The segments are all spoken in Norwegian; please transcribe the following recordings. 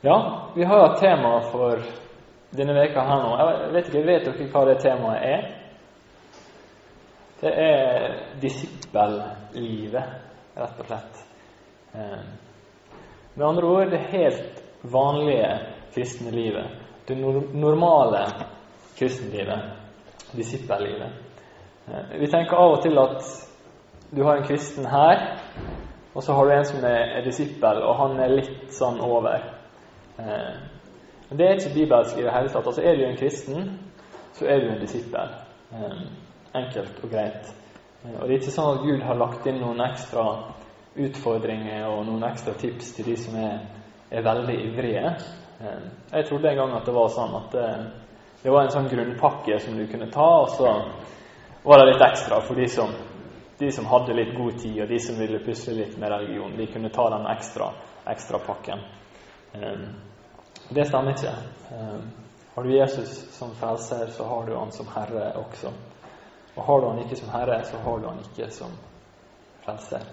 Ja, vi har et tema for denne veka her nå. Jeg vet ikke, Vet dere hva det temaet er? Det er disippellivet, rett og slett. Eh, med andre ord det helt vanlige kristne livet. Det normale kristenlivet. Disippellivet. Eh, vi tenker av og til at du har en kristen her, og så har du en som er disippel, og han er litt sånn over. Eh, men det er ikke bibelsk i det hele tatt. Altså Er du en kristen, så er du en disippel. Eh, enkelt og greit. Eh, og det er ikke sånn at Gud har lagt inn noen ekstra utfordringer og noen ekstra tips til de som er, er veldig ivrige. Jeg trodde en gang at det var sånn at det, det var en sånn grunnpakke som du kunne ta, og så var det litt ekstra for de som, de som hadde litt god tid, og de som ville pusle litt med religion. De kunne ta den ekstra, ekstra pakken. Det stemmer ikke. Ehm, har du Jesus som frelser, så har du han som herre også. Og har du han ikke som herre, så har du han ikke som frelser.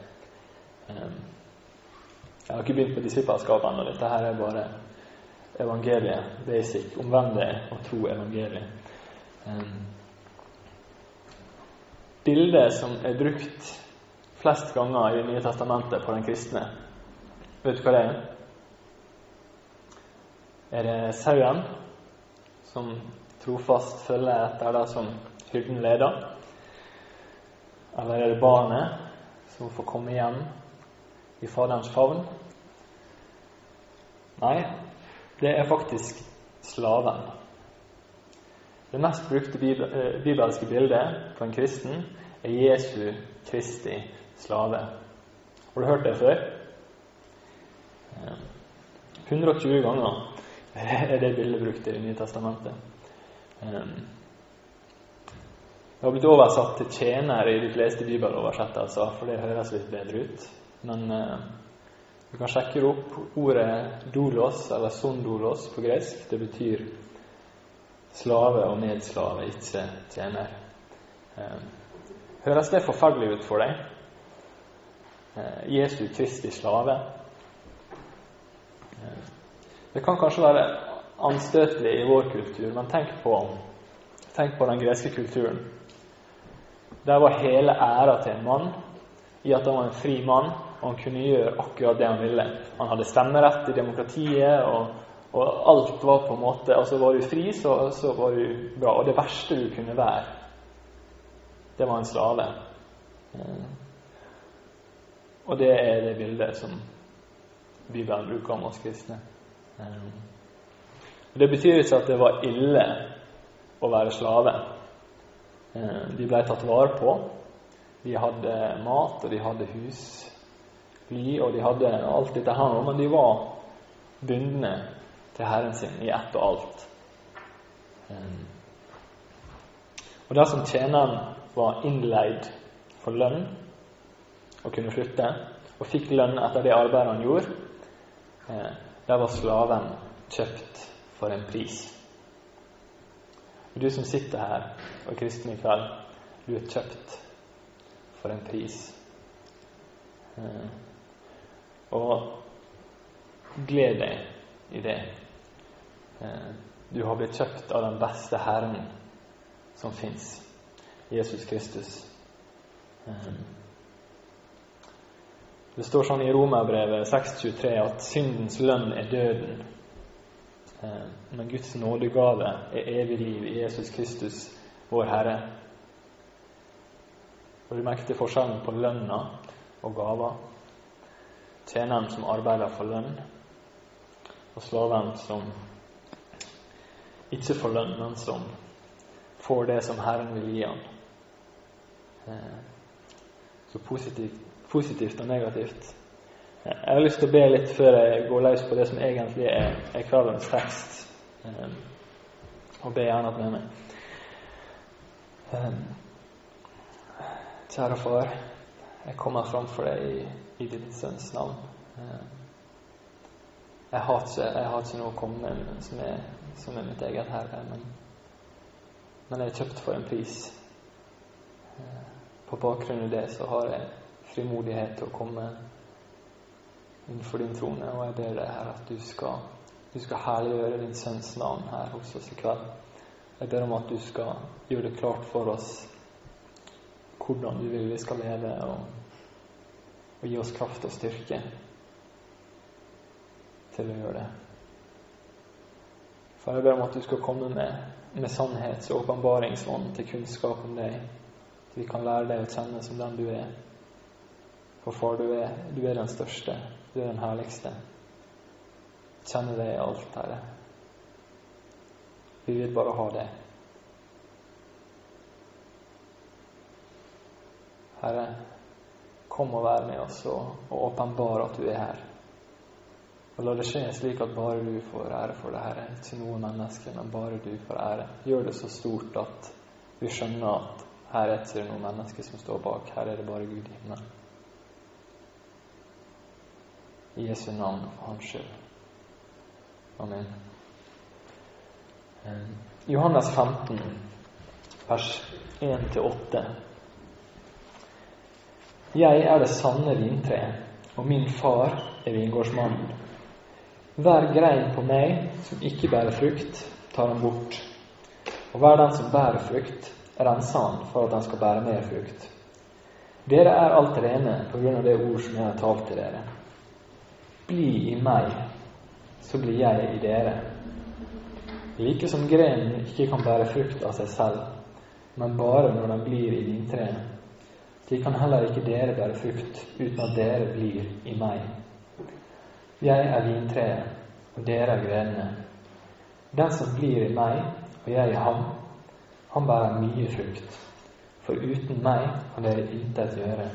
Ehm, jeg har ikke begynt på disippelskap ennå. Dette her er bare evangeliet, basic, om hvem det er å tro evangeliet. Ehm, bildet som er brukt flest ganger i Det nye testamentet på den kristne, vet du hva det er? Er det sauen som trofast følger etter det som hyrden leder? Eller er det barnet som får komme igjen i Faderens favn? Nei, det er faktisk slaven. Det mest brukte eh, bibelske bildet på en kristen er Jesu Kristi slave. Har du hørt det før? 120 ganger er det bildet brukt i Det nye testamentet. Ehm, det har blitt oversatt til 'tjener' i de fleste bibeloversettelser, for det høres litt bedre ut. Men eh, du kan sjekke opp ordet 'dolos' eller 'sondolos' på gresk. Det betyr slave og medslave, ikke tjener. Ehm, høres det forferdelig ut for deg? Eh, Jesu Kristi slave. Det kan kanskje være anstøtelig i vår kultur, men tenk på, tenk på den greske kulturen. Der var hele æra til en mann i at han var en fri mann, og han kunne gjøre akkurat det han ville. Han hadde stemmerett i demokratiet, og, og alt var på en måte Altså, var du fri, så, så var du bra. Og det verste du kunne være, det var en slave. Eh, og det er det bildet som Bibelen bruker om oss kristne. Ehm, det betyr ikke at det var ille å være slave. Ehm, de ble tatt vare på. De hadde mat, og de hadde hus, og de hadde alt dette her, men de var bundne til Herren sin i ett og alt. Ehm, og dersom tjeneren var innleid for lønn og kunne slutte, og fikk lønn etter det arbeidet han gjorde, eh, der var slaven kjøpt for en pris. Du som sitter her og er kristen i kveld, du er kjøpt for en pris. Eh, og gled deg i det. Eh, du har blitt kjøpt av den beste Herren som fins, Jesus Kristus. Det står sånn i Romerbrevet 6,23 at syndens lønn er døden. Eh, men Guds nådegave er evig liv i Jesus Kristus, vår Herre. Og Du merket forskjellen på lønna og gava. Tjeneren som arbeider for lønn, og slaven som ikke får lønn, men som får det som Herren vil gi han. Eh, så positivt positivt og negativt. Jeg har lyst til å be litt før jeg går løs på det som egentlig er, er kveldens tekst. Um, og be gjerne med meg. Um, kjære far, jeg kommer framfor deg i, i din sønns navn. Um, jeg, har ikke, jeg har noe å komme med som er, som er mitt eget herre, men, men jeg er kjøpt for en pris. Uh, på bakgrunn av det så har jeg frimodighet til å komme innenfor din trone. Og jeg ber deg, Herre, at du skal du skal herliggjøre din sønns navn her hos oss i kveld. Jeg ber om at du skal gjøre det klart for oss hvordan du vil vi skal leve, og, og gi oss kraft og styrke til å gjøre det. For jeg ber om at du skal komme med, med sannhets- og åpenbaringsånd til kunnskap om deg, så vi kan lære deg å kjenne som den du er. For far, du er, du er den største, du er den herligste. Kjenne deg i alt, Herre. Vi vil bare ha det. Herre, kom og vær med oss og åpenbar at du er her. Og la det skje slik at bare du får ære for det, Herre. Ikke noe menneske, men bare du får ære. Gjør det så stort at vi skjønner at her er ikke noe menneske som står bak. Her er det bare Gud i himmelen. I Jesu navn for Hans skyld. Amen. Eh, Johannes 15, vers 1-8. Jeg er det sanne vintre, og min far er vingårdsmannen. Hver grein på meg som ikke bærer frukt, tar han bort. Og hver den som bærer frukt, renser han for at han skal bære mer frukt. Dere er alt rene på grunn av det ord som jeg har talt til dere. Bli i meg, så blir jeg i dere. Like som grenen ikke kan bære frukt av seg selv, men bare når den blir i vintreet, De kan heller ikke dere bære frukt uten at dere blir i meg. Jeg er vintreet, og dere er grenene. Den som blir i meg, og jeg i ham, han bærer mye frukt. For uten meg kan dere intet gjøre.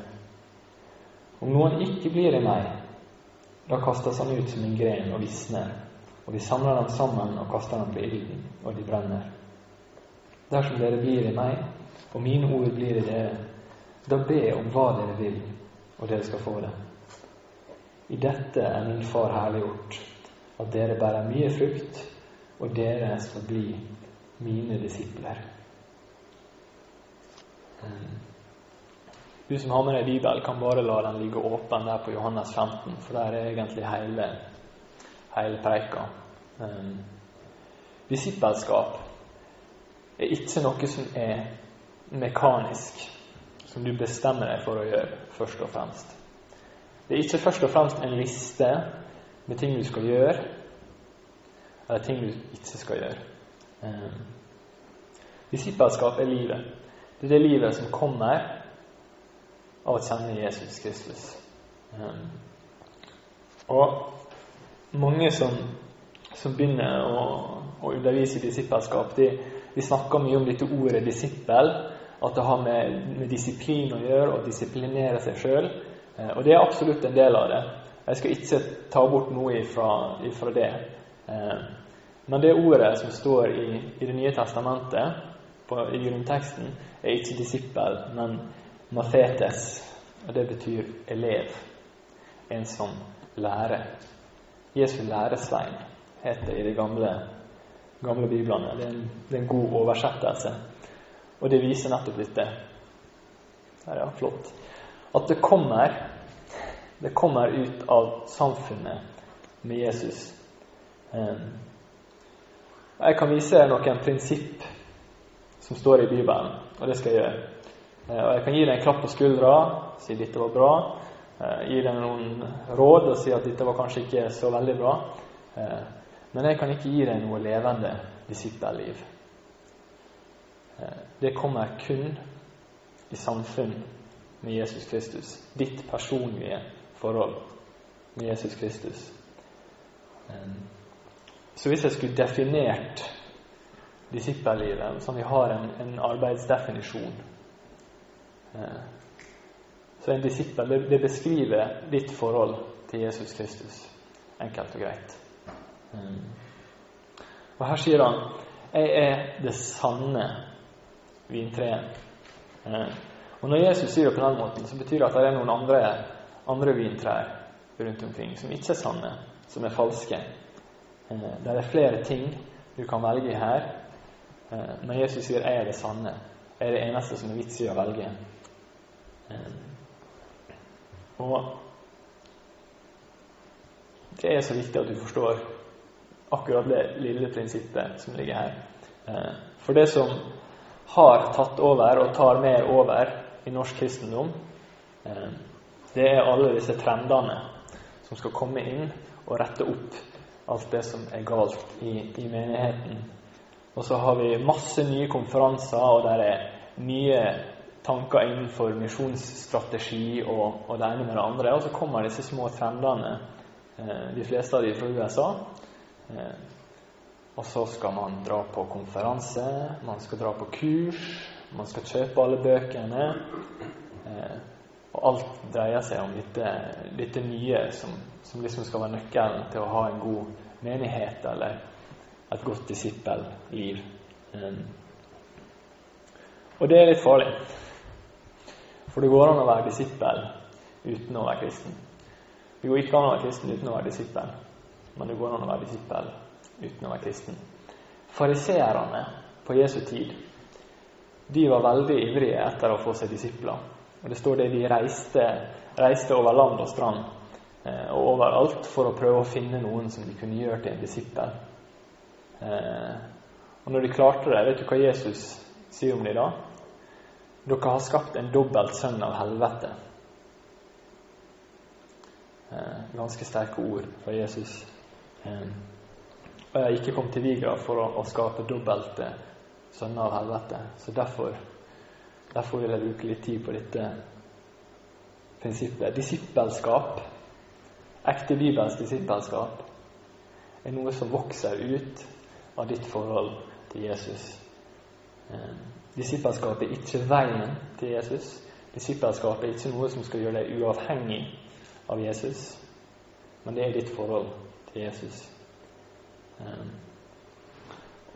Om noen ikke blir i meg, da kastes han ut som en gren og visner, og vi samler dem sammen og kaster dem på ilden, og de brenner. Dersom dere blir i meg, og mine ord blir i dere, da be om hva dere vil, og dere skal få det. I dette er min Far herliggjort, at dere bærer mye frukt, og dere skal bli mine disipler. Du som har med deg Bibel, kan bare la den ligge åpen der på Johannes 15, for der er egentlig hele, hele preika. Um, disippelskap er ikke noe som er mekanisk, som du bestemmer deg for å gjøre, først og fremst. Det er ikke først og fremst en liste med ting du skal gjøre, eller ting du ikke skal gjøre. Um, disippelskap er livet. Det er det livet som kommer av å kjenne Jesus Kristus. Um, og mange som, som begynner å, å, undervise i disippelskap, de, de, snakker mye om dette ordet 'disippel', at det har med, med disiplin å gjøre, og disiplinere seg sjøl. Eh, og det er absolutt en del av det. Jeg skal ikke ta bort noe ifra, ifra det. Eh, men det ordet som står i, i Det nye testamentet, på, i grunnteksten, er ikke disippel, men mafetes. Og det betyr elev. En som lærer. Jesu læresvein heter det i de gamle, gamle biblene. Det er, en, det er en god oversettelse. Og det viser nettopp dette. Ja, flott at det kommer det kommer ut av samfunnet med Jesus. Ehm, jeg kan vise noen prinsipp som står i Bibelen, og det skal jeg gjøre. Eh, og Jeg kan gi deg en klapp på skuldra, si 'dette var bra'. Eh, gi deg noen råd og si at 'dette var kanskje ikke så veldig bra'. Eh, men jeg kan ikke gi deg noe levende disippelliv. Det kommer kun i samfunn med Jesus Kristus. Ditt personlige forhold med Jesus Kristus. Så hvis jeg skulle definert disippellivet som vi har en, en arbeidsdefinisjon Så en disippel det, beskriver ditt forhold til Jesus Kristus. Enkelt og greit. Og her sier han 'Jeg er det sanne vintreet'. Eh, og Når Jesus sier det på den måten, så betyr det at det er noen andre, andre vintrær rundt omkring som ikke er sanne, som er falske. Eh, det er flere ting du kan velge her, eh, men Jesus sier 'jeg er det sanne'. Jeg er det eneste som er vits i å velge. Eh, og det er så viktig at du forstår akkurat det lille prinsippet som ligger her. Eh, for det som har tatt over og tar mer over i norsk kristendom, eh, det er alle disse trendene som skal komme inn og rette opp alt det som er galt i, i menigheten. Og så har vi masse nye konferanser, og der er nye tanker innenfor misjonsstrategi og, og, det ene med det andre. Og så kommer disse små trendene, eh, de fleste av de fra USA. Eh, og så skal man dra på konferanse, man skal dra på kurs, man skal kjøpe alle bøkene. Eh, og alt dreier seg om dette, dette nye som, som, liksom skal være nøkkelen til å ha en god menighet eller et godt disippelliv. Og det er litt farlig. For det går an å være disippel uten å være kristen. Det går ikke an å være kristen uten å være disippel, men det går an å være disippel uten å være kristen. Fariseerne på Jesu tid de var veldig ivrige etter å få seg disipler. Og Det står det de reiste, reiste over land og strand eh, og overalt for å prøve å finne noen som de kunne gjøre til en disippel. Eh, og når de klarte det, vet du hva Jesus sier om dem da? Dere har skapt en dobbelt sønn av helvete. Eh, ganske sterke ord fra Jesus. Eh, og jeg har ikke kommet til Vigra for å, skape dobbelte sønner av helvete. Så derfor, derfor vil jeg bruke litt tid på dette prinsippet. Disippelskap, ekte bibelsk disippelskap, er noe som vokser ut av ditt forhold til Jesus. Disippelskapet er ikke veien til Jesus. Disippelskapet er ikke noe som skal gjøre deg uavhengig av Jesus, men det er ditt forhold til Jesus. Um,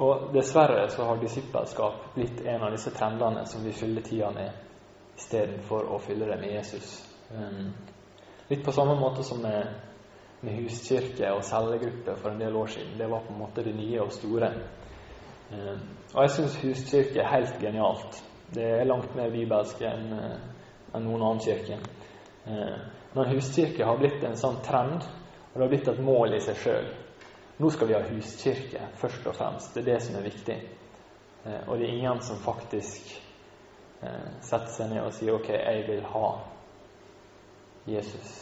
og dessverre så har disippelskap blitt en av disse trendene som vi fyller tida med istedenfor å fylle det med Jesus. Um, litt på samme måte som med, med huskirke og cellegruppe for en del år siden. Det var på en måte det nye og store. Um, og jeg syns huskirke er helt genialt. Det er langt mer bibelsk enn eh, en noen annen kirke. Eh, men huskirke har blitt en sånn trend, og det har blitt et mål i seg sjøl. Nå skal vi ha huskirke, først og fremst. Det er det som er viktig. Eh, og det er ingen som faktisk setter seg ned og sier OK, jeg vil ha Jesus.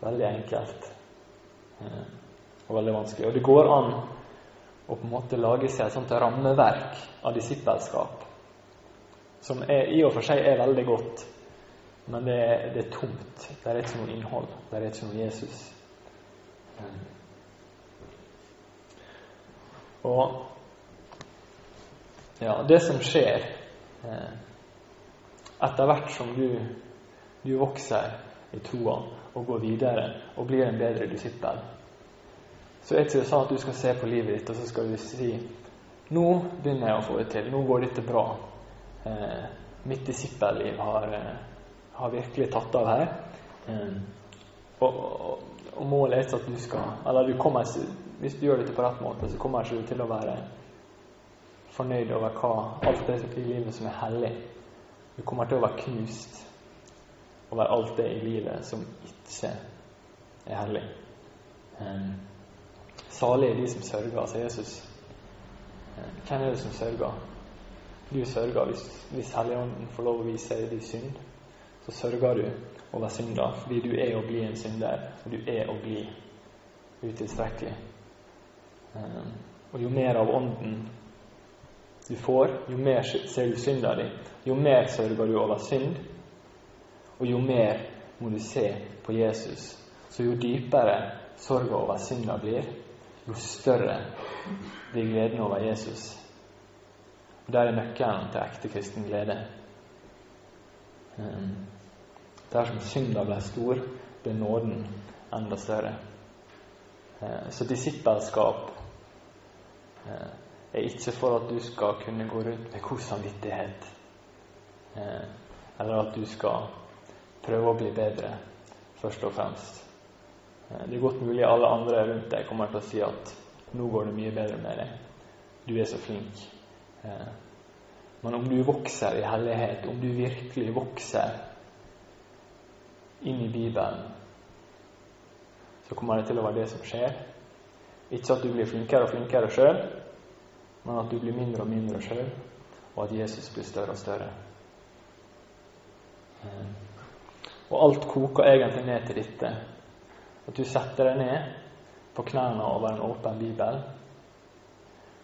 Veldig enkelt og veldig vanskelig. Og det går an og på en måte lage seg et sånt rammeverk av disippelskap som er, i og for seg er veldig godt, men det er, det er tomt. Det er ikke noe innhold. Det er ikke noe Jesus. Og ja, det som skjer eh, etter hvert som du, du vokser i troa og går videre og blir en bedre disippel, så er det ikke sånn at du skal se på livet ditt og så skal du si nå begynner jeg å få det til. Nå går dette bra. Eh, mitt disippelliv har, eh, har, virkelig tatt av her. Eh, og, og, og, målet er at du skal Eller du kommer, hvis du gjør dette på rett måte, så kommer du til å være fornøyd over hva, alt det i livet som er hellig. Du kommer til å være knust over alt det i livet som ikke er hellig. Um, Salige er de som sørger, sier Jesus. Eh, hvem er det som sørger? Du sørger hvis, hvis Helligånden får lov å vise deg din synd. Så sørger du over synda fordi du er å bli en synder, og du er å bli utilstrekkelig. Eh, og jo mer av Ånden du får, jo mer ser du synda di. Jo mer sørger du over synd, og jo mer må du se på Jesus. Så jo dypere sorga over synda blir, jo større blir gleden over Jesus. Og Der er nøkkelen til ekte kristen glede. Der som synda ble stor, ble nåden enda større. Uh, så disippelskap uh, er ikke for at du skal kunne gå rundt med god samvittighet, uh, eller at du skal prøve å bli bedre, først og fremst. Eh, det er godt mulig alle andre rundt deg kommer til å si at 'nå går det mye bedre med deg'. Du er så flink. Eh, men om du vokser i hellighet, om du virkelig vokser inn i Bibelen, så kommer det til å være det som skjer. Ikke at du blir flinkere og flinkere sjøl, men at du blir mindre og mindre sjøl, og at Jesus blir større og større. Eh, og alt koker egentlig ned til dette. At du setter deg ned på knærne over en åpen bibel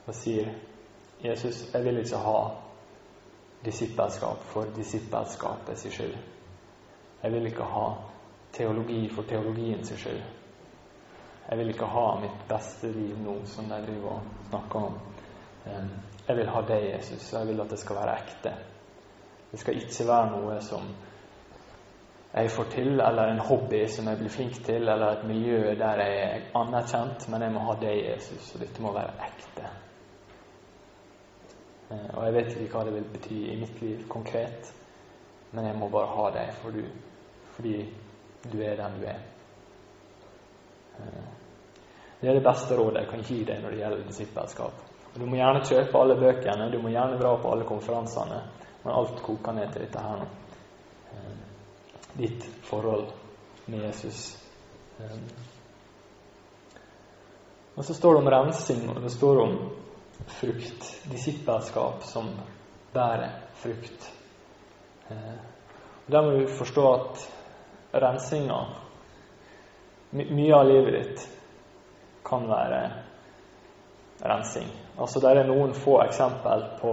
og sier 'Jesus, jeg vil ikke ha disippelskap for disippelskapets skyld'. Jeg vil ikke ha teologi for teologiens skyld. Jeg vil ikke ha mitt beste liv nå, som de driver og snakker om. Jeg vil ha deg, Jesus, og jeg vil at det skal være ekte. Det skal ikke være noe som jeg får til, eller en hobby som jeg blir flink til, eller et miljø der jeg er anerkjent, men jeg må ha deg, Jesus, og dette må være ekte. Eh, og jeg vet ikke hva det vil bety i mitt liv konkret, men jeg må bare ha deg for du, fordi du er den du er. Eh, det er det beste rådet jeg kan gi deg når det gjelder disippelskap. Du må gjerne kjøpe alle bøkene, du må gjerne dra på alle konferansene, men alt koker ned til dette her nå. Ditt forhold med Jesus. Og så står det om rensing, og det står om frukt. Disippelskap som bærer frukt. Og Der må du forstå at rensinga Mye av livet ditt kan være rensing. Altså Det er noen få eksempel på,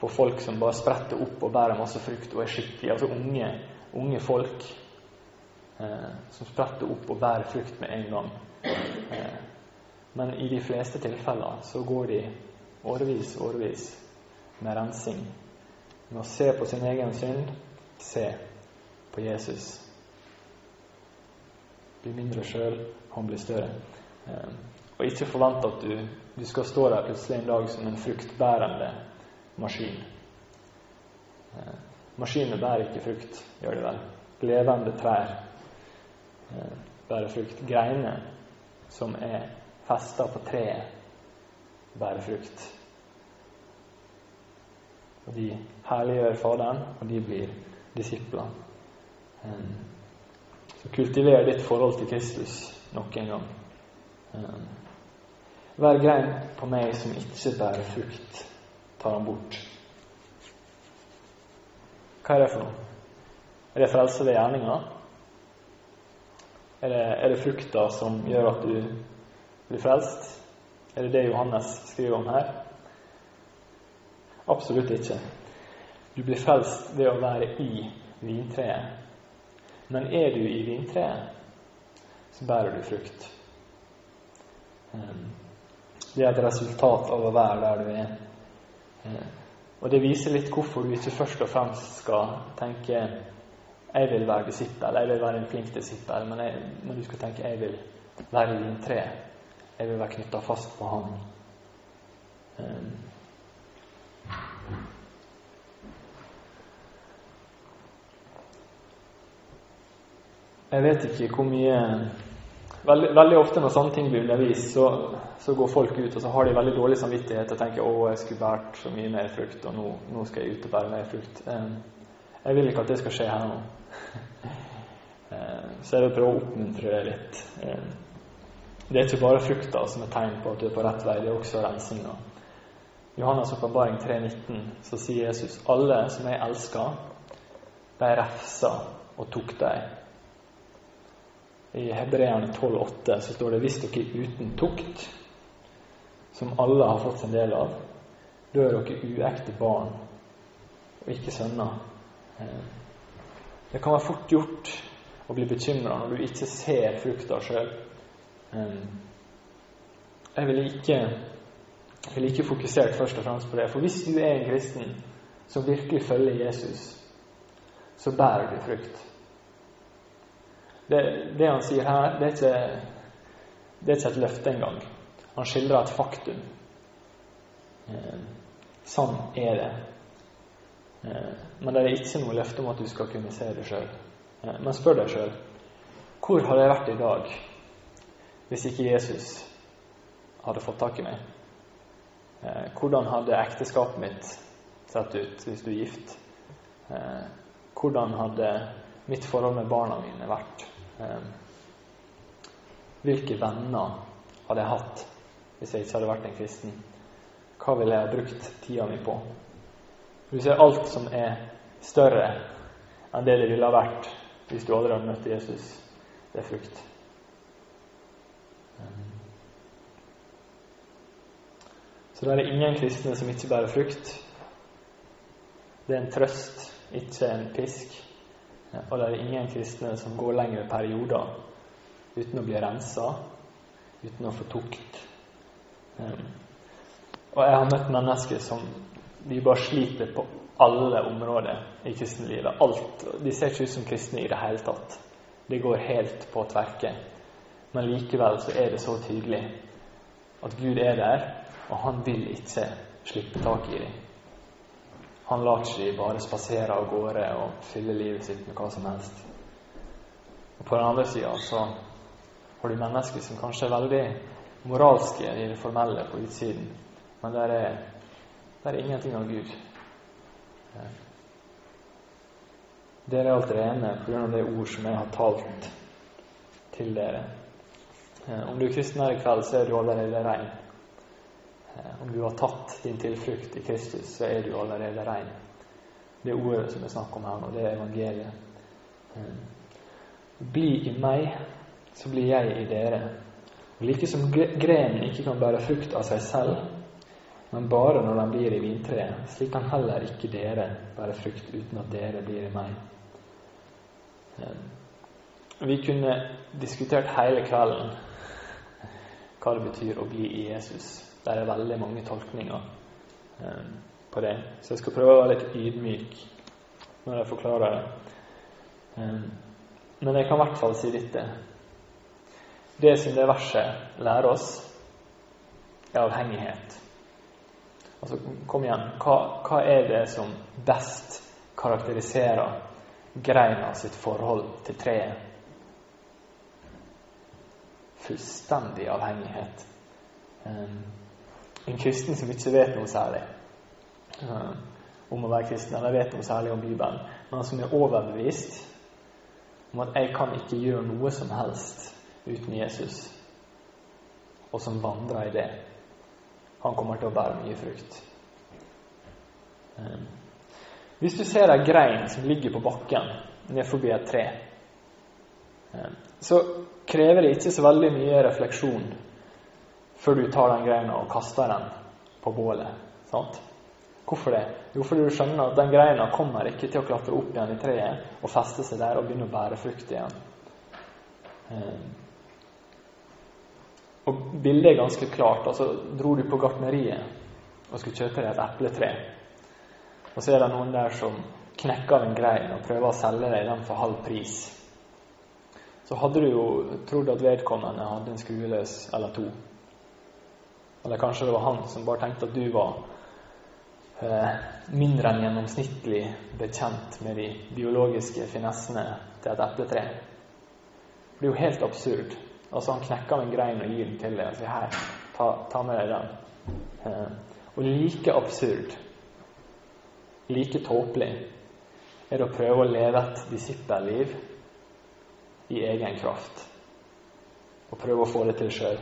på, folk som bare spretter opp og bærer masse frukt og er skikkelig Altså unge, unge folk eh, som spretter opp og bærer frukt med en gang. Eh, men i de fleste tilfeller så går de årevis, årevis med rensing. Med å se på sin egen synd, se på Jesus blir mindre sjøl, han blir større. Eh, og ikke forvente at du, du, skal stå der plutselig en dag som en fruktbærende maskin. Eh, Maskinene bærer ikke frukt, gjør de vel. Levende trær eh, bærer frukt. Greiner som er festa på treet, bærer frukt. Og de herliggjør Faderen, og de blir disipler. Så kultiver ditt forhold til Kristus nok en gang. Um, hver grein på meg som ikke bærer frukt, tar han bort. Hva er det for noe? Er det frelse ved gjerninga? Er det, er det frukta som gjør at du blir frelst? Er det det Johannes skriver om her? Absolutt ikke. Du blir frelst ved å være i vintreet men er du i vintreet, så bærer du frukt. Ehm, det er et resultat av å være der du er. Og det viser litt hvorfor du ikke først og fremst skal tenke 'jeg vil være disippel', 'jeg vil være en flink disippel', men, jeg, men du skal tenke 'jeg vil være i tre. 'jeg vil være knytta fast på Han'. Um, Jeg vet ikke hvor mye Veldig, veldig ofte når sånne ting blir undervist, så, så, går folk ut og så har de veldig dårlig samvittighet og tenker 'Å, jeg skulle båret så mye mer frukt, og nå, nå, skal jeg ut og bære mer frukt'. Jeg vil ikke at det skal skje her nå. Så jeg vil prøve å oppmuntre det litt. Det er ikke bare frukta som er tegn på at du er på rett vei, det er også rensinga. Johannes' åpenbaring 3,19 så sier Jesus alle som jeg elsker, de refsa og tok deg i Hebreerne 12,8 så står det hvis dere uten tukt, som alle har fått sin del av, da er dere uekte barn og ikke sønner. Eh, det kan være fort gjort å bli bekymra når du ikke ser frukta sjøl. Eh, jeg ville ikke, vil ikke fokusert først og fremst på det. For hvis du er en kristen som virkelig følger Jesus, så bærer du frukt. Det, det, han sier her, det er, ikke, det er ikke et løfte engang. Han skildrer et faktum. Eh, sånn er det. Eh, men det er ikke noe løfte om at du skal kunne se det sjøl. Eh, men spør deg sjøl hvor hadde jeg vært i dag hvis ikke Jesus hadde fått tak i meg? Eh, hvordan hadde ekteskapet mitt sett ut hvis du er gift? Eh, hvordan hadde mitt forhold med barna mine vært? Eh, hvilke venner hadde jeg hatt hvis jeg ikke hadde vært en kristen? Hva ville jeg ha brukt tida mi på? Du ser alt som er større enn det det ville ha vært hvis du aldri hadde møtt Jesus. Det er frukt. Så det er ingen kristne som ikke bærer frukt. Det er en trøst, ikke en pisk. Og det er ingen kristne som går lengre perioder uten å bli rensa, uten å få tukt. Og jeg har møtt mennesker som de bare sliter på alle områder i kristenlivet. Alt. De ser ikke ut som kristne i det hele tatt. De går helt på tverke. Men likevel så er det så tydelig at Gud er der, og han vil ikke slippe tak i dem. Han lar ikke dem bare spasere av gårde og fylle livet sitt med hva som helst. Og På den andre sida så har du mennesker som kanskje er veldig moralske i det formelle på utsiden, men der er, der er ingenting av Gud. Dere er alt rene pga. det ord som jeg har talt til dere. Om du er kristen her i kveld, så er du allerede rein. Om du har tatt din tilflukt i Kristus, så er du allerede rein. Det ordet som er snakk om her nå, det er evangeliet. Bli i meg, så blir jeg i dere. Og Like som grenen ikke kan bære frukt av seg selv, men bare når den blir i vintreet, slik kan heller ikke dere bære frukt uten at dere blir i meg. Vi kunne diskutert hele kvelden hva det betyr å bli i Jesus. Det er veldig mange tolkninger på det, så jeg skal prøve å være litt ydmyk når jeg forklarer det. Men jeg kan i hvert fall si dette. Det som det verset lærer oss, er avhengighet. Altså, kom igjen. Hva, hva er det som best karakteriserer greina sitt forhold til treet? Fullstendig avhengighet. En kristen som ikke vet noe særlig om å være kristen, eller vet noe særlig om Bibelen, men som er overbevist om at jeg kan ikke gjøre noe som helst uten Jesus, og som vandrer i det, han kommer til å bære mye frukt. Hvis du ser ei grein som ligger på bakken ned forbi et tre, så krever det ikke så veldig mye refleksjon før du tar den greina og kaster den på bålet. Sant? Hvorfor det? Jo, fordi du skjønner at den greina kommer ikke til å klatre opp igjen i treet og feste seg der og begynne å bære frukt igjen. Og bildet er ganske klart. altså Dro du på gartneriet og skulle kjøpe deg et epletre, og så er det noen der som knekker av en grein og prøver å selge deg den for halv pris, så hadde du jo trodd at vedkommende hadde en skrueløs eller to. Eller kanskje det var han som bare tenkte at du var eh, mindre enn gjennomsnittlig bekjent med de biologiske finessene til et epletre. Det er jo helt absurd. Altså Han knekker av en grein og gir den til deg sier 'Her, ta, ta med deg den'. Eh, og like absurd, like tåpelig, er det å prøve å leve et disippelliv i egen kraft. Og prøve å få det til sjøl.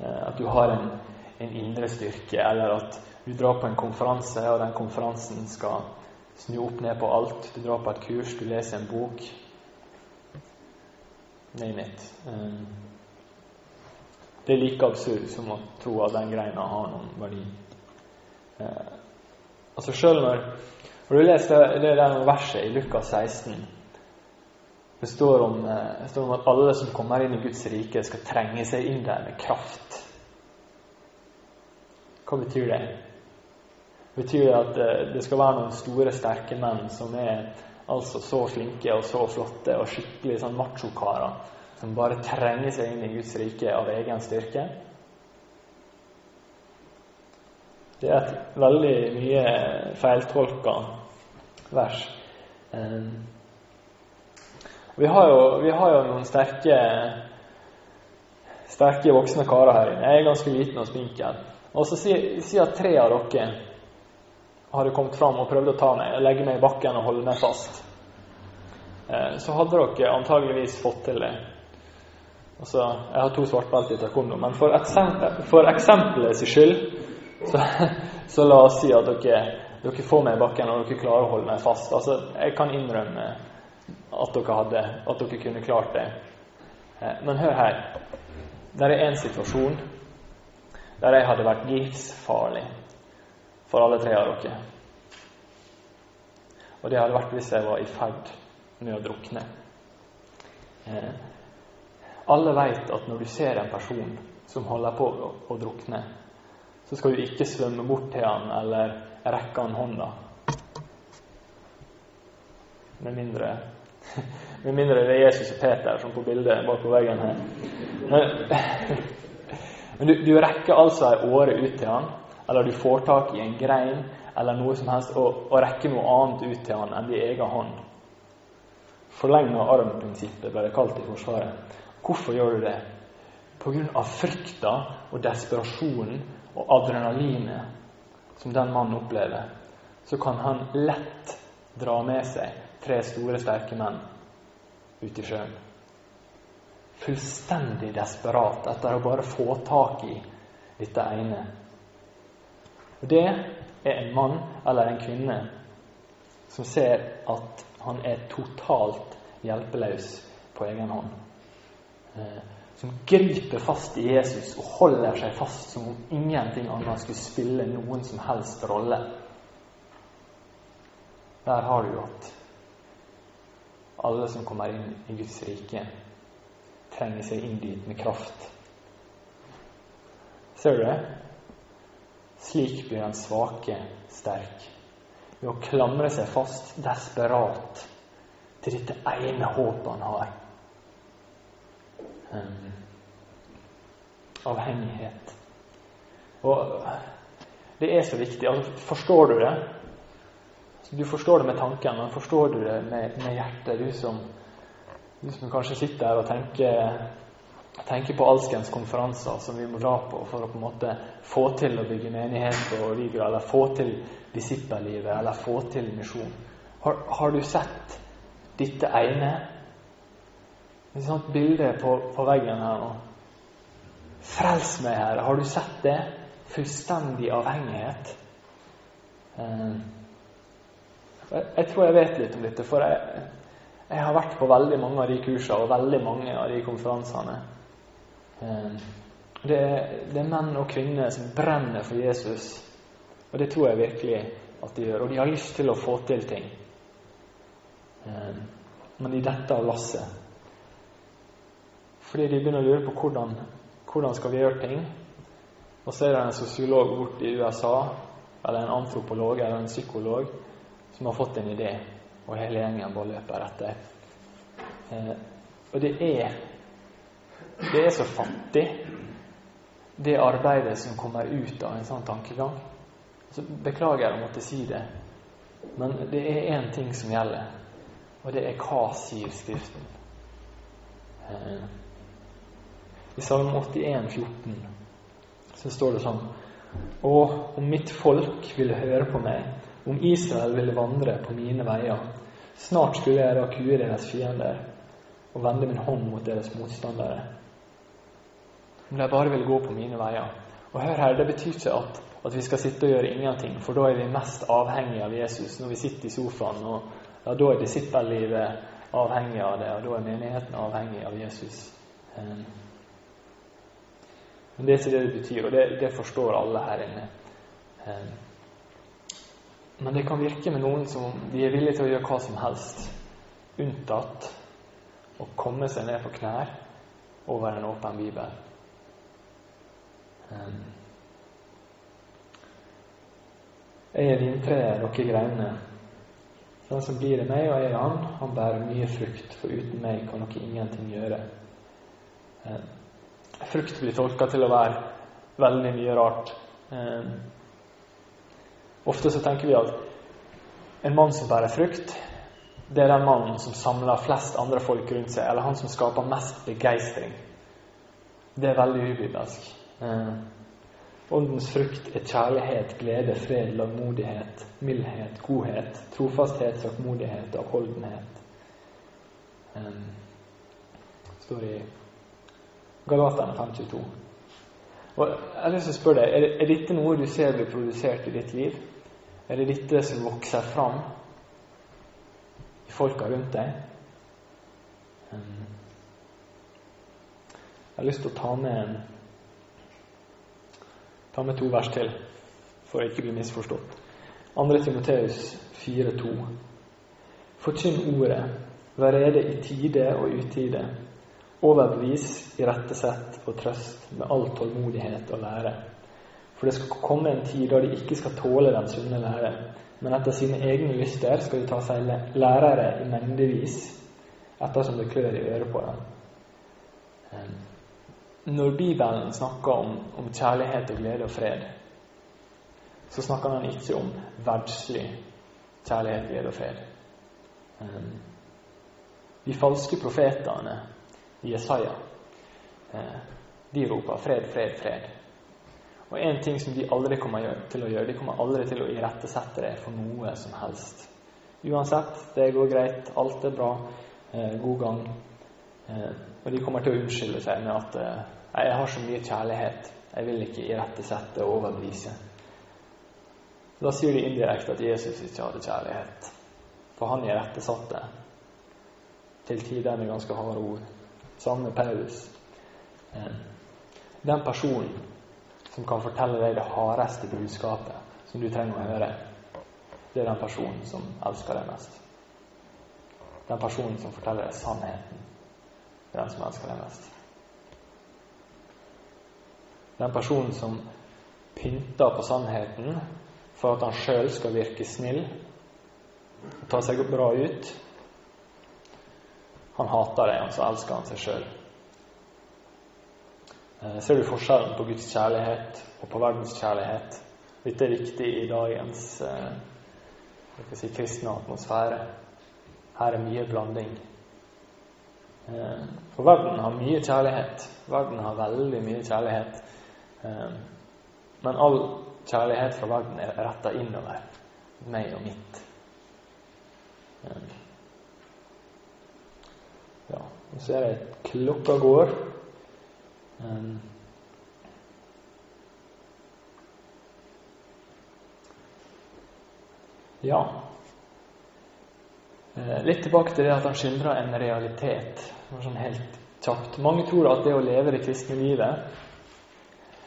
Eh, at du har en, en indre styrke, eller at du drar på en konferanse, og den konferansen skal snu opp ned på alt. Du drar på et kurs, du leser en bok, name it. Um, det er like absurd som å tro at den greina har noen verdi. Uh, altså Sjøl når, når du leser det der verset i Lukas 16 det står, om, uh, det står om at alle som kommer inn i Guds rike, skal trenge seg inn der med kraft. Hva betyr det? Betyr det at uh, det skal være noen store, sterke menn som er Altså så flinke og så flotte og skikkelig sånn machokarer som bare trenger seg inn i Guds rike av egen styrke. Det er et veldig mye feiltolka vers. Um, vi, har jo, vi har jo noen sterke sterke voksne karer her inne. Jeg er ganske liten og spinkel. Og så sier, at tre av dere hadde kommet fram og prøvd å ta meg, legge meg i bakken og holde meg fast, eh, så hadde dere antageligvis fått til det. Altså, jeg har to svartbelter i taekwondo, men for, eksempel, for eksempelets skyld så, så, la oss si at dere, dere får meg i bakken og dere klarer å holde meg fast. Altså, Jeg kan innrømme at dere, hadde, at dere kunne klart det. Eh, men hør her. Det er én situasjon der jeg hadde vært livsfarlig for alle tre av dere. Og det hadde vært hvis jeg var i ferd med å drukne. Eh, alle veit at når du ser en person som holder på å drukne, så skal du ikke svømme bort til han eller rekke han hånda. Med mindre Med mindre det er Jesus og Peter som på bildet bak på veggen her. Men, du, du, rekker altså ei åre ut til han, eller du får tak i en grein eller noe som helst, og, og rekker noe annet ut til han enn din egen hånd. Forlenga arm-prinsippet ble det kalt i Forsvaret. Hvorfor gjør du det? Pga. frykta og desperasjonen og adrenalinet som den mannen opplever, så kan han lett dra med seg tre store, sterke menn ute i sjøen. Fullstendig desperat etter å bare få tak i dette ene. Og Det er en mann eller en kvinne som ser at han er totalt hjelpeløs på egen hånd. Eh, som griper fast i Jesus og holder seg fast som om ingenting annet skulle spille noen som helst rolle. Der har du jo at alle som kommer inn i Guds rike, trenger seg inn dit med kraft. Ser du det? Slik blir den svake sterk. Ved å klamre seg fast desperat til dette ene håpet han har. Um, avhengighet. Og det er så viktig. Altså, forstår du det? Du forstår det med tanken, men forstår du det med, med hjertet, du som, du som, kanskje sitter her og tenker, tenker på alskens konferanser som vi må dra på for å på en måte få til å bygge menighet og liga, eller få til disippellivet, eller få til misjon. Har, har, du sett dette ene? Et sånt bilde på, på veggen her nå. Frels meg, Herre. Har du sett det? Fullstendig avhengighet. Eh, jeg tror jeg vet litt om dette, for jeg, jeg, har vært på veldig mange av de kursene og veldig mange av de konferansene. Eh, det det er menn og kvinner som brenner for Jesus, og det tror jeg virkelig at de gjør. Og de har lyst til å få til ting. Eh, men de detter av lasset. Fordi de begynner å lure på hvordan, hvordan skal vi gjøre ting. Og så er det en sosiolog borte i USA, eller en antropolog eller en psykolog, som har fått en idé, og hele gjengen bare løper etter. Eh, og det er det er så fattig, det arbeidet som kommer ut av en sånn tankegang. Så beklager å måtte si det, men det er én ting som gjelder, og det er hva sier Skriften. Eh, I Salme 81, 14, så står det sånn Og om mitt folk ville høre på meg, om Israel ville vandre på mine veier. Snart skulle jeg da kue deres fiender og vende min hånd mot deres motstandere. Om de bare ville gå på mine veier. Og hør her, Det betyr ikke at, at vi skal sitte og gjøre ingenting, for da er vi mest avhengige av Jesus når vi sitter i sofaen. og ja, Da er disippellivet avhengig av det, og da er menigheten avhengig av Jesus. Um, men det er ikke det det betyr, og det, det forstår alle her inne. Men det kan virke med noen som de er villige til å gjøre hva som helst, unntatt å komme seg ned på knær over en åpen bibel. Jeg er vintreet, dere greinene. Den som blir i meg, og jeg i han, han bærer mye frukt, for uten meg kan dere ingenting gjøre. Frukt blir tolka til å være veldig mye rart. Ofte så tenker vi at en mann som bærer frukt, det er den mannen som samler flest andre folk rundt seg, eller han som skaper mest begeistring. Det er veldig ubibelsk. Eh, åndens frukt er kjærlighet, glede, fred, langmodighet, mildhet, godhet, trofasthet, sakkmodighet og avholdenhet. Eh, står i Galaterne 522. Og jeg har lyst til å spørre deg, er dette noe du ser blir produsert i ditt liv? Er det dette som vokser fram i folka rundt deg? Um, jeg har lyst til å ta med, ta med to vers til, for å ikke bli misforstått. 2. Timoteus 4,2. Forkynn ordet, vær rede i tide og utide overbevis, irettesett og trøst med all tålmodighet og lære. For det skal komme en tid da de ikke skal tåle den sunne lære, men etter sine egne lyster skal de ta seg lærere i mengdevis, ettersom det klør i øret på dem. Når Bibelen snakker om, om kjærlighet og glede og fred, så snakker han ikke om verdslig kjærlighet, glede og fred. De falske profetene Jesaja. Eh, de roper 'fred, fred, fred'. Og én ting som de aldri kommer til å gjøre, de kommer aldri til å irettesette deg for noe som helst. Uansett, det går greit, alt er bra, eh, god gang. Eh, og de kommer til å unnskylde seg med at 'jeg har så mye kjærlighet, jeg vil ikke irettesette og overbevise'. Da sier de indirekte at Jesus ikke hadde kjærlighet, for han irettesatte til tider med ganske harde ord. Samme Paulus. Eh, den personen som kan fortelle deg det hardeste budskapet som du trenger å høre, det er den personen som elsker deg mest. Den personen som forteller deg sannheten, det er den som elsker deg mest. Den personen som pynter på sannheten for at han sjøl skal virke snill og ta seg bra ut, han hater deg, og så elsker han seg sjøl. Eh, ser du forskjellen på Guds kjærlighet og på verdens kjærlighet? Dette er viktig i dagens eh, si, kristne atmosfære. Her er mye blanding. Eh, for verden har mye kjærlighet. Verden har veldig mye kjærlighet. Men all kjærlighet fra verden er retta innover meg og mitt. Ja, nå ser jeg klokka går. Ja. Eh, litt tilbake til det at han skildrer en realitet. Sånn helt kjapt. Mange tror at det å leve det kristne livet,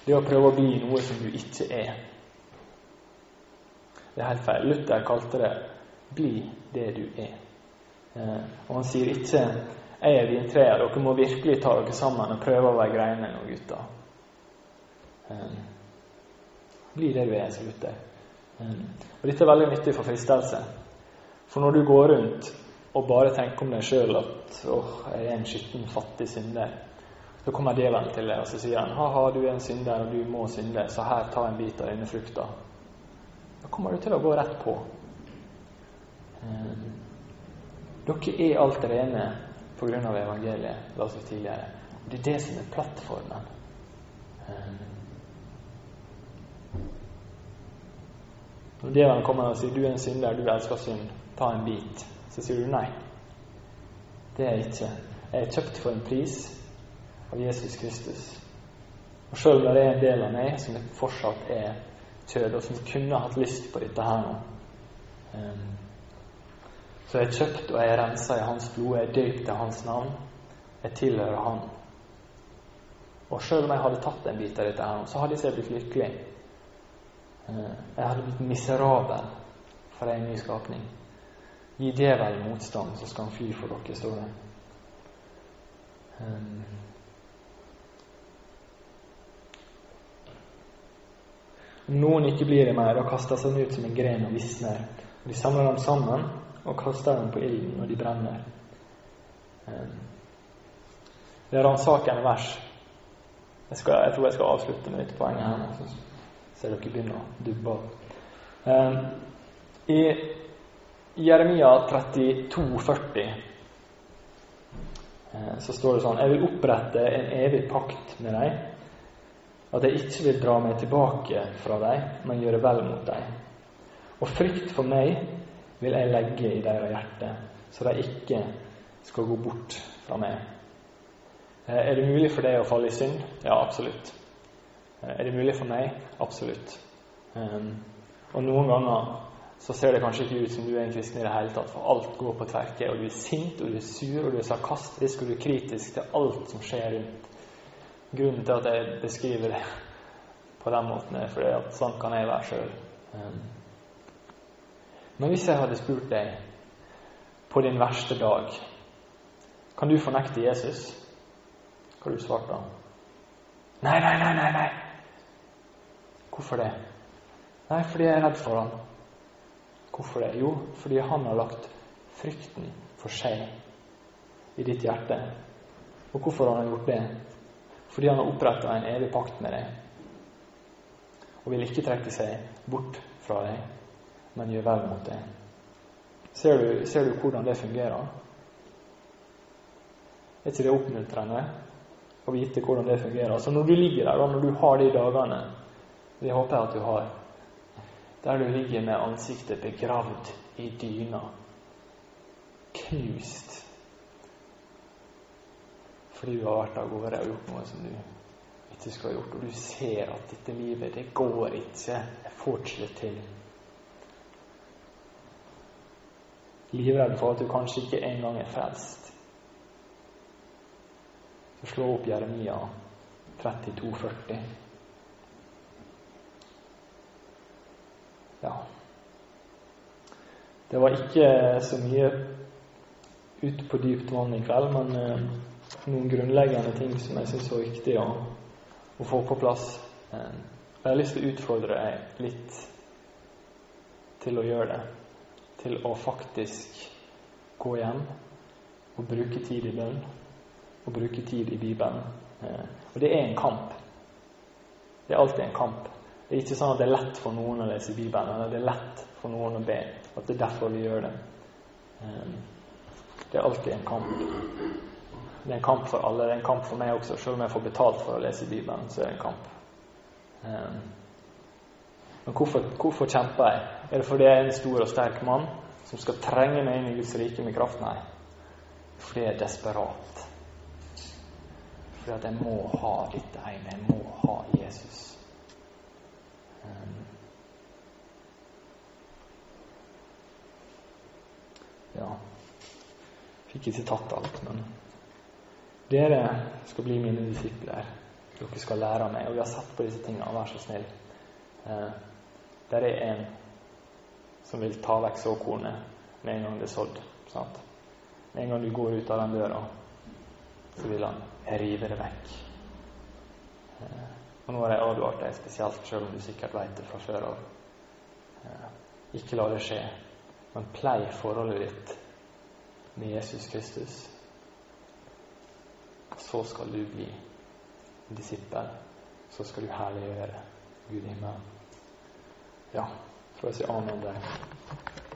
det å prøve å bli noe som du ikke er. Det er helt feil. Luther kalte det 'bli det du er'. Eh, og han sier ikke jeg er vintreet. Dere må virkelig ta dere sammen og prøve å være greiene noen gutter. Um, bli det du er, sier gutter. Um, og dette er veldig nyttig for fristelse. For når du går rundt og bare tenker om deg sjøl at åh, jeg er en skitten, fattig synder, så kommer djevelen til deg og så sier han, ha-ha, du er en synder, og du må synde, så her, ta en bit av denne frukta. Da kommer du til å gå rett på. Um, dere er alt rene pga. evangeliet, la oss si tidligere. Det er det som er plattformen. Ehm. Når djevelen kommer og sier 'du er en synder, du elsker synd', ta en bit, så sier du nei. Det er jeg ikke. Jeg er kjøpt for en pris av Jesus Kristus. Og Sjøl om det er en del av meg som fortsatt er kjød, og som kunne hatt lyst på dette her nå um, så jeg er kjøpt og jeg er rensa i Hans blod, jeg er døpt i Hans navn. Jeg tilhører Han. Og sjøl om jeg hadde tatt en bit av dette, her, nå, så hadde jeg ikke blitt lykkelig. Eh, jeg hadde blitt miserabel, for en ny skapning. Gi djevelen motstand, så skal han fly for dere, står det. Om noen ikke blir det mer, da kastes han ut som en gren og visner. De samler dem sammen og kaster dem på ilden når de brenner. Ehm, det er ransakende vers. Jeg, skal, jeg, tror jeg skal avslutte med dette poenget her, ser dere begynner å dubbe av. Um, I Jeremia 32, 40 uh, så står det sånn Jeg vil opprette en evig pakt med deg, at jeg ikke vil dra meg tilbake fra deg, men gjøre vel mot deg. Og frykt for meg vil jeg legge i deres hjerte, så de ikke skal gå bort fra meg. Eh, er det mulig for deg å falle i synd? Ja, absolutt. Eh, er det mulig for meg? Absolutt. Um, og noen ganger så ser det kanskje ikke ut som du er en kristen i det hele tatt, for alt går på tverke, og du er sint, og du er sur, og du er sarkastisk, og du er kritisk til alt som skjer rundt. Grunnen til at jeg beskriver det på den måten, er fordi at sånn kan jeg være sjøl. Um, men hvis jeg hadde spurt deg på din verste dag Kan du fornekte Jesus? Hva har du svart da? Nei, nei, nei, nei, nei. Hvorfor det? Nei, fordi jeg er redd for han. Hvorfor det? Jo, fordi han har lagt frykten for seg i ditt hjerte. Og hvorfor har han gjort det? Fordi han har oppretta en evig pakt med deg og vil ikke trekke seg bort fra deg, men gjøre vel mot deg. Ser du, ser du hvordan det fungerer? Er ikke det oppmuntrende å vite hvordan det fungerer? Altså Når du ligger der, når du har de dagene Det håper jeg at du har der du ligger med ansiktet begravd i dyna, knust fordi du har vært av gårde og gjort noe som du ikke skulle ha gjort, og du ser at dette livet, det går ikke, jeg får ikke det til. Livredd for at du kanskje ikke engang er frelst. Så slå opp Jeremia 32, 40. ja Det var ikke så mye ut på dypt vann i kveld, men eh, noen grunnleggende ting som jeg syns var viktig å, å, få på plass. Eh, jeg har lyst til å utfordre deg litt til å gjøre det. Til å faktisk gå hjem og bruke tid i bønn. Og bruke tid i Bibelen. Eh, og det er en kamp. Det er alltid en kamp. Det er ikke sånn at det er lett for noen å lese Bibelen, eller det er lett for noen å be. At det er derfor vi gjør det. Ehm, det er alltid en kamp. Det er en kamp for alle. Det er en kamp for meg også. Selv om jeg får betalt for å lese Bibelen, så er det en kamp. Ehm, men hvorfor, hvorfor kjemper jeg? Er det fordi jeg er en stor og sterk mann som skal trenge meg inn i Guds rike med kraft? Nei. Fordi jeg er desperat. Fordi at jeg må ha dette ene. Jeg må ha Jesus. Ja Fikk ikke tatt alt, men dere skal bli mine disipler. Dere skal lære av meg. Og vi har sett på disse tingene. Vær så snill. Eh, der er en som vil ta vekk såkornet med en gang det er sådd. Sant? Med en gang du går ut av den døra, så vil han rive det vekk. Eh, og nå har jeg advart deg spesielt, selv om du sikkert vet det fra før av. Ikke la det skje, men plei forholdet ditt med Jesus Kristus. Så skal du bli disippel. Så skal du herliggjøre Gud i himmelen. Ja, tror jeg si amen der.